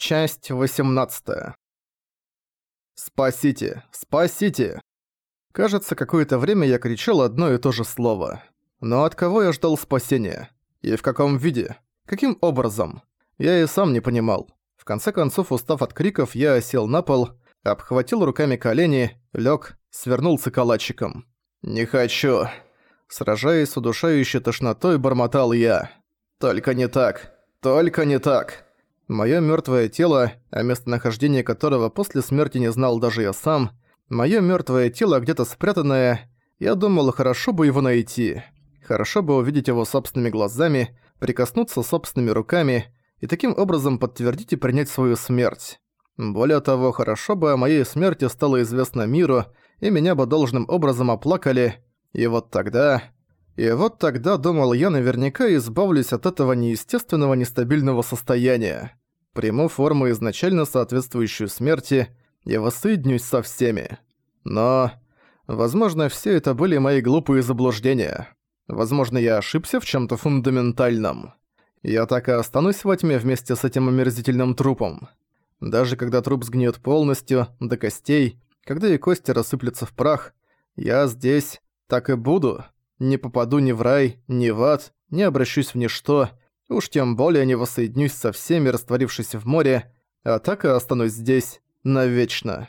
Часть 18. Спасите! Спасите! Кажется, какое-то время я кричал одно и то же слово. Но от кого я ждал спасения? И в каком виде? Каким образом? Я и сам не понимал. В конце концов, устав от криков, я сел на пол, обхватил руками колени, лег, свернулся калачиком. «Не хочу!» Сражаясь с удушающей тошнотой, бормотал я. «Только не так! Только не так!» Моё мёртвое тело, о местонахождении которого после смерти не знал даже я сам, моё мёртвое тело где-то спрятанное, я думал, хорошо бы его найти. Хорошо бы увидеть его собственными глазами, прикоснуться собственными руками и таким образом подтвердить и принять свою смерть. Более того, хорошо бы о моей смерти стало известно миру, и меня бы должным образом оплакали, и вот тогда... И вот тогда, думал я, наверняка избавлюсь от этого неестественного нестабильного состояния приму форму изначально соответствующую смерти и воссоединюсь со всеми. Но, возможно, все это были мои глупые заблуждения. Возможно, я ошибся в чем то фундаментальном. Я так и останусь во тьме вместе с этим омерзительным трупом. Даже когда труп сгниет полностью, до костей, когда и кости рассыплются в прах, я здесь так и буду. Не попаду ни в рай, ни в ад, не обращусь в ничто, Уж тем более не воссоединюсь со всеми, растворившись в море, а так и останусь здесь навечно.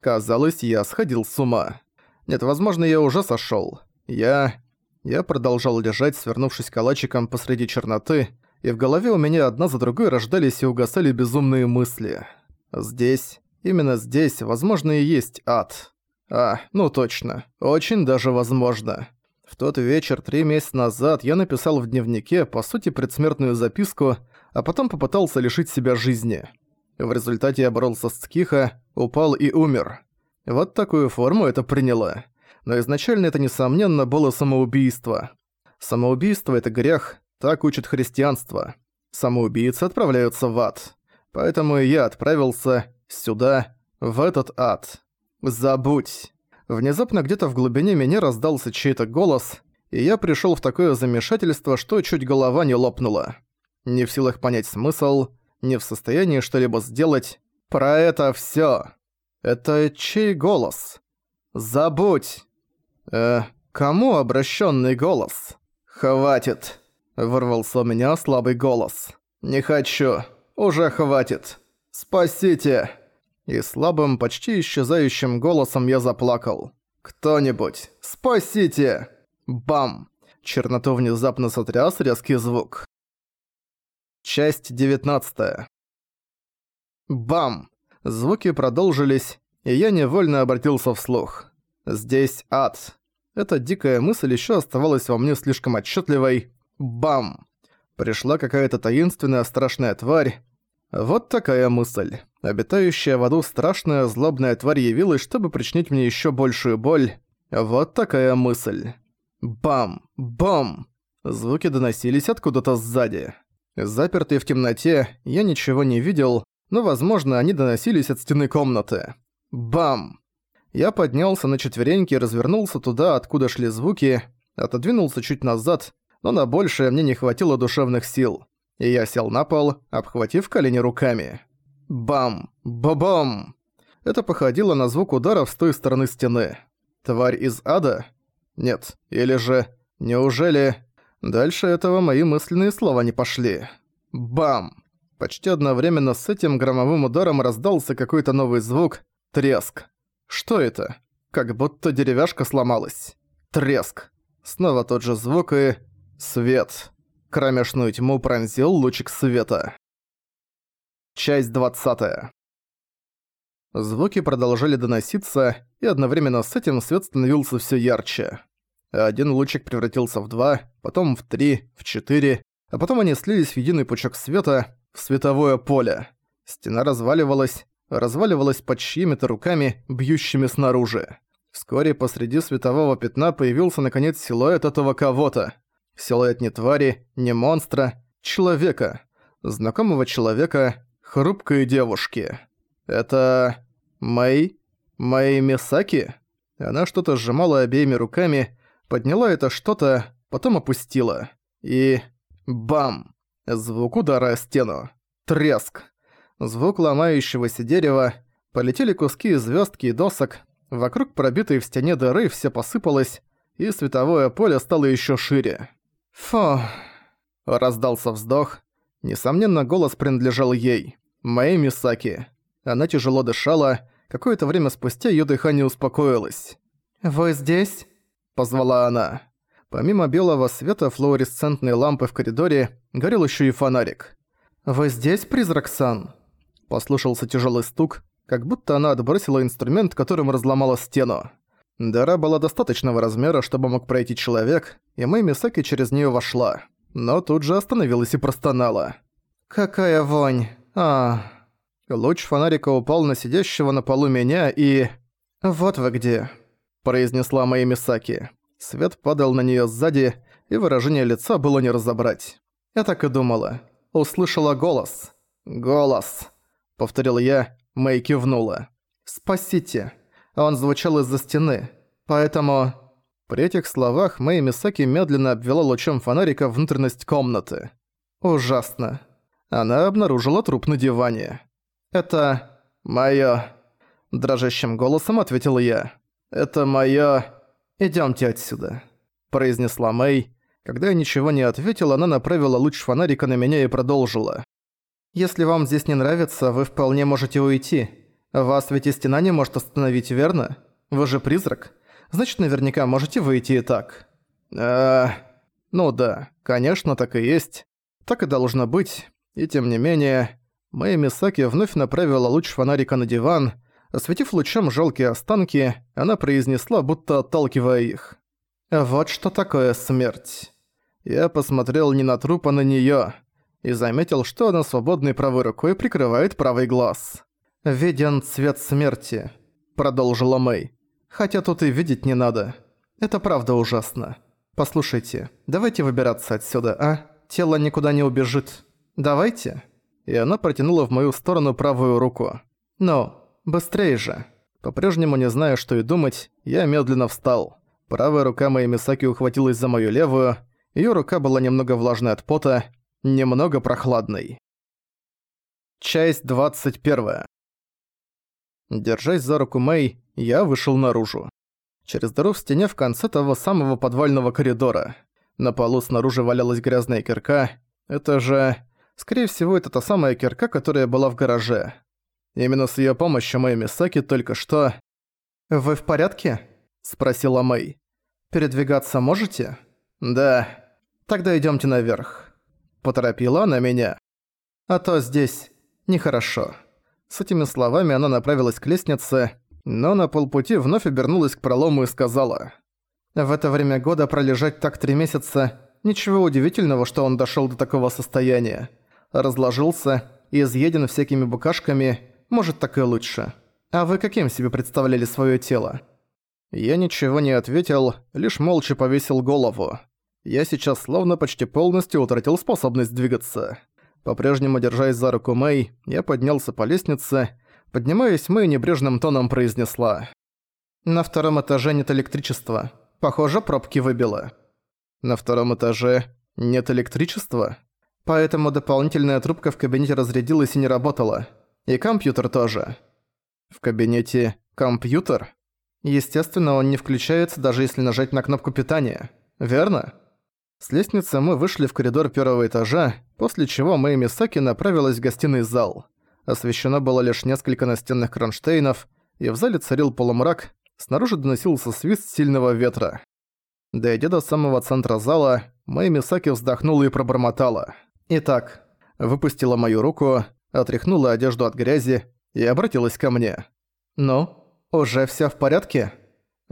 Казалось, я сходил с ума. Нет, возможно, я уже сошёл. Я... Я продолжал лежать, свернувшись калачиком посреди черноты, и в голове у меня одна за другой рождались и угасали безумные мысли. Здесь, именно здесь, возможно, и есть ад. А, ну точно, очень даже возможно. В тот вечер, три месяца назад, я написал в дневнике, по сути, предсмертную записку, а потом попытался лишить себя жизни. В результате я боролся с Цкиха, упал и умер. Вот такую форму это приняло. Но изначально это, несомненно, было самоубийство. Самоубийство — это грех, так учит христианство. Самоубийцы отправляются в ад. Поэтому я отправился сюда, в этот ад. Забудь. Внезапно где-то в глубине меня раздался чей-то голос, и я пришёл в такое замешательство, что чуть голова не лопнула. Не в силах понять смысл, не в состоянии что-либо сделать. Про это всё. Это чей голос? Забудь. Э, кому обращённый голос? Хватит. Вырвался у меня слабый голос. Не хочу. Уже хватит. Спасите и слабым, почти исчезающим голосом я заплакал. «Кто-нибудь, спасите!» Бам! Черноту внезапно сотряс резкий звук. Часть 19 Бам! Звуки продолжились, и я невольно обратился вслух. Здесь ад. Эта дикая мысль еще оставалась во мне слишком отчетливой. Бам! Пришла какая-то таинственная страшная тварь. Вот такая мысль. Обитающая в аду страшная злобная тварь явилась, чтобы причинить мне еще большую боль. Вот такая мысль. Бам! Бам! Звуки доносились откуда-то сзади. Запертый в темноте, я ничего не видел, но, возможно, они доносились от стены комнаты. Бам! Я поднялся на четвереньки и развернулся туда, откуда шли звуки, отодвинулся чуть назад, но на большее мне не хватило душевных сил. И я сел на пол, обхватив колени руками. Бам! Ба-бам! Это походило на звук ударов с той стороны стены. Тварь из ада? Нет. Или же... Неужели... Дальше этого мои мысленные слова не пошли. Бам! Почти одновременно с этим громовым ударом раздался какой-то новый звук. Треск. Что это? Как будто деревяшка сломалась. Треск. Снова тот же звук и... Свет. Кромешную тьму пронзил лучик света. Часть 20. Звуки продолжали доноситься, и одновременно с этим свет становился все ярче. Один лучик превратился в два, потом в три, в четыре, а потом они слились в единый пучок света, в световое поле. Стена разваливалась, разваливалась под чьими-то руками, бьющими снаружи. Вскоре посреди светового пятна появился наконец силуэт этого кого-то. Силуэт не твари, не монстра, человека. Знакомого человека, хрупкой девушки. Это... Мэй? Мэй Мисаки? Она что-то сжимала обеими руками, подняла это что-то, потом опустила. И... Бам! Звук удара о стену. Треск. Звук ломающегося дерева, полетели куски звездки и досок, вокруг пробитой в стене дыры все посыпалось, и световое поле стало еще шире. «Фу!» – раздался вздох. Несомненно, голос принадлежал ей, моей Мисаки. Она тяжело дышала, какое-то время спустя её дыхание успокоилось. «Вы здесь?» – позвала она. Помимо белого света флуоресцентной лампы в коридоре, горел ещё и фонарик. «Вы здесь, призрак Сан?» Послышался тяжелый стук, как будто она отбросила инструмент, которым разломала стену. Дыра была достаточного размера, чтобы мог пройти человек, и Мэй Мисаки через неё вошла. Но тут же остановилась и простонала. «Какая вонь! а Луч фонарика упал на сидящего на полу меня и... «Вот вы где», — произнесла Мэй Мисаки. Свет падал на неё сзади, и выражение лица было не разобрать. Я так и думала. Услышала голос. «Голос», — повторил я, Мэй кивнула. «Спасите». Он звучал из-за стены. Поэтому... При этих словах Мэй Мисаки медленно обвела лучом фонарика внутренность комнаты. Ужасно. Она обнаружила труп на диване. «Это... моё...» Дрожащим голосом ответил я. «Это моё...» «Идёмте отсюда», – произнесла Мэй. Когда я ничего не ответил, она направила луч фонарика на меня и продолжила. «Если вам здесь не нравится, вы вполне можете уйти. Вас ведь и стена не может остановить, верно? Вы же призрак. Значит, наверняка можете выйти и так». «А... Ну да, конечно, так и есть. Так и должно быть. И тем не менее, Мэй Мисаки вновь направила луч фонарика на диван, Осветив лучом жалкие останки, она произнесла, будто отталкивая их. «Вот что такое смерть». Я посмотрел не на труп, а на неё, и заметил, что она свободной правой рукой прикрывает правый глаз. «Виден цвет смерти», — продолжила Мэй. «Хотя тут и видеть не надо. Это правда ужасно. Послушайте, давайте выбираться отсюда, а? Тело никуда не убежит. Давайте». И она протянула в мою сторону правую руку. «Ну, «Быстрее же!» По-прежнему не зная, что и думать, я медленно встал. Правая рука моей Мисаки ухватилась за мою левую, её рука была немного влажной от пота, немного прохладной. Часть 21. Держась за руку Мэй, я вышел наружу. Через дыру в стене в конце того самого подвального коридора. На полу снаружи валялась грязная кирка. Это же... Скорее всего, это та самая кирка, которая была в гараже. Именно с её помощью Мэй Мисаки только что... «Вы в порядке?» – спросила Мэй. «Передвигаться можете?» «Да». «Тогда идёмте наверх». Поторопила она меня. «А то здесь нехорошо». С этими словами она направилась к лестнице, но на полпути вновь обернулась к пролому и сказала. «В это время года пролежать так три месяца – ничего удивительного, что он дошёл до такого состояния. Разложился, изъеден всякими букашками – может, так и лучше. А вы каким себе представляли своё тело?» Я ничего не ответил, лишь молча повесил голову. Я сейчас словно почти полностью утратил способность двигаться. По-прежнему держась за руку Мэй, я поднялся по лестнице. Поднимаясь, Мэй небрежным тоном произнесла. «На втором этаже нет электричества. Похоже, пробки выбило». «На втором этаже нет электричества?» Поэтому дополнительная трубка в кабинете разрядилась и не работала. И компьютер тоже. В кабинете компьютер? Естественно, он не включается, даже если нажать на кнопку питания. Верно? С лестницы мы вышли в коридор первого этажа, после чего Мэй Мисаки направилась в гостиный зал. Освещено было лишь несколько настенных кронштейнов, и в зале царил полумрак, снаружи доносился свист сильного ветра. Дойдя до самого центра зала, Мэй Мисаки вздохнула и пробормотала. «Итак», выпустила мою руку, отряхнула одежду от грязи и обратилась ко мне. «Ну, уже всё в порядке?»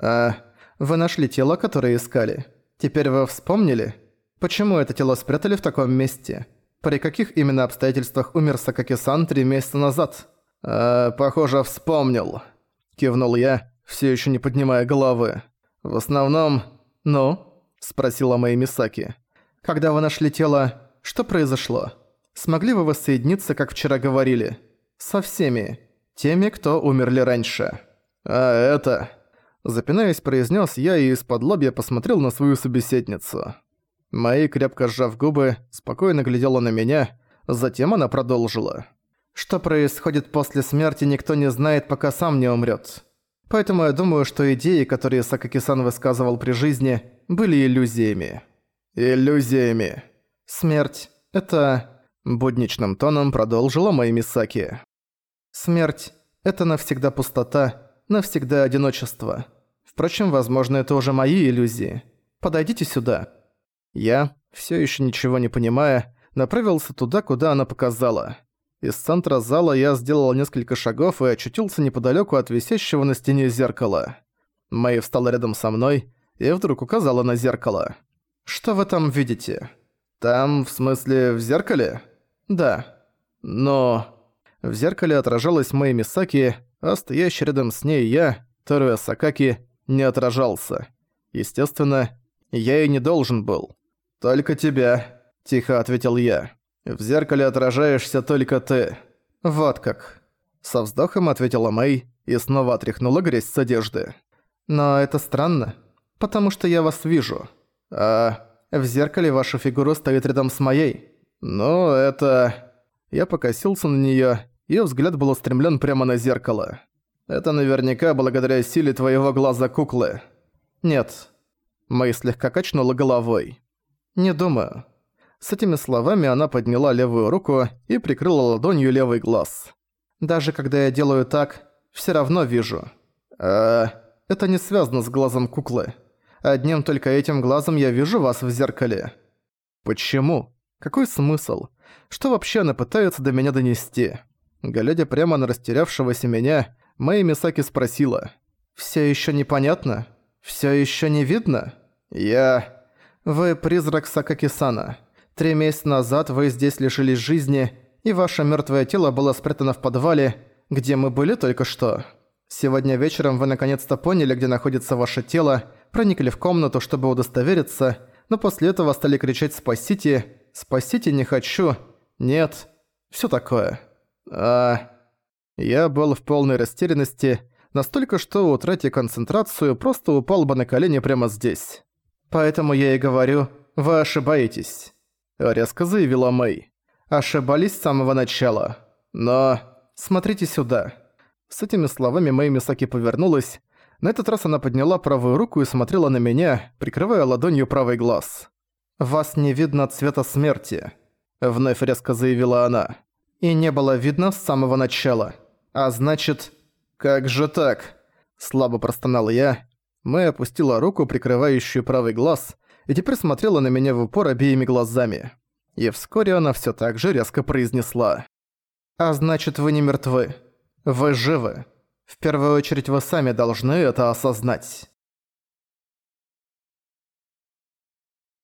«А, вы нашли тело, которое искали. Теперь вы вспомнили? Почему это тело спрятали в таком месте? При каких именно обстоятельствах умер Сакаки-сан три месяца назад?» «А, похоже, вспомнил», — кивнул я, всё ещё не поднимая головы. «В основном...» «Ну?» — спросила Мэй Мисаки. «Когда вы нашли тело, что произошло?» Смогли вы воссоединиться, как вчера говорили? Со всеми. Теми, кто умерли раньше. А это... Запинаясь, произнес я и из-под лобья посмотрел на свою собеседницу. Мои, крепко сжав губы, спокойно глядела на меня, затем она продолжила. Что происходит после смерти, никто не знает, пока сам не умрет. Поэтому я думаю, что идеи, которые Сакаки-сан высказывал при жизни, были иллюзиями. Иллюзиями. Смерть — это... Будничным тоном продолжила Мэй Мисаки. Смерть — это навсегда пустота, навсегда одиночество. Впрочем, возможно, это уже мои иллюзии. Подойдите сюда. Я, все еще ничего не понимая, направился туда, куда она показала. Из центра зала я сделал несколько шагов и очутился неподалеку от висящего на стене зеркала. Мэй встала рядом со мной и вдруг указала на зеркало. «Что вы там видите?» «Там, в смысле, в зеркале?» «Да». «Но...» В зеркале отражалась Мэй Мисаки, а стоящий рядом с ней я, Теруя Сакаки, не отражался. Естественно, я и не должен был. «Только тебя», – тихо ответил я. В зеркале отражаешься только ты. Вот как. Со вздохом ответила Мэй и снова отряхнула грязь с одежды. Но это странно, потому что я вас вижу. А в зеркале ваша фигура стоит рядом с моей. Ну, это... Я покосился на неё, её взгляд был устремлен прямо на зеркало. Это наверняка благодаря силе твоего глаза куклы. Нет. Мэй слегка качнула головой. Не думаю. С этими словами она подняла левую руку и прикрыла ладонью левый глаз. «Даже когда я делаю так, все равно вижу». «А... это не связано с глазом куклы. Одним только этим глазом я вижу вас в зеркале». «Почему? Какой смысл? Что вообще она пытается до меня донести?» Глядя прямо на растерявшегося меня, Мэй Мисаки спросила. «Всё ещё непонятно? Всё ещё не видно?» «Я...» «Вы призрак Сакаки-сана. Три месяца назад вы здесь лишились жизни, и ваше мертвое тело было спрятано в подвале, где мы были только что. Сегодня вечером вы наконец-то поняли, где находится ваше тело, проникли в комнату, чтобы удостовериться, но после этого стали кричать «Спасите! Спасите, не хочу! Нет!» Все такое. А... Я был в полной растерянности, настолько, что, утратив концентрацию, просто упал бы на колени прямо здесь. Поэтому я и говорю, вы ошибаетесь. — резко заявила Мэй. «Ошибались с самого начала. Но... смотрите сюда». С этими словами Мэй Мисаки повернулась. На этот раз она подняла правую руку и смотрела на меня, прикрывая ладонью правый глаз. «Вас не видно цвета смерти», — вновь резко заявила она. «И не было видно с самого начала. А значит...» «Как же так?» Слабо простонал я. Мэй опустила руку, прикрывающую правый глаз, и теперь смотрела на меня в упор обеими глазами. И вскоре она всё так же резко произнесла. «А значит, вы не мертвы. Вы живы. В первую очередь вы сами должны это осознать».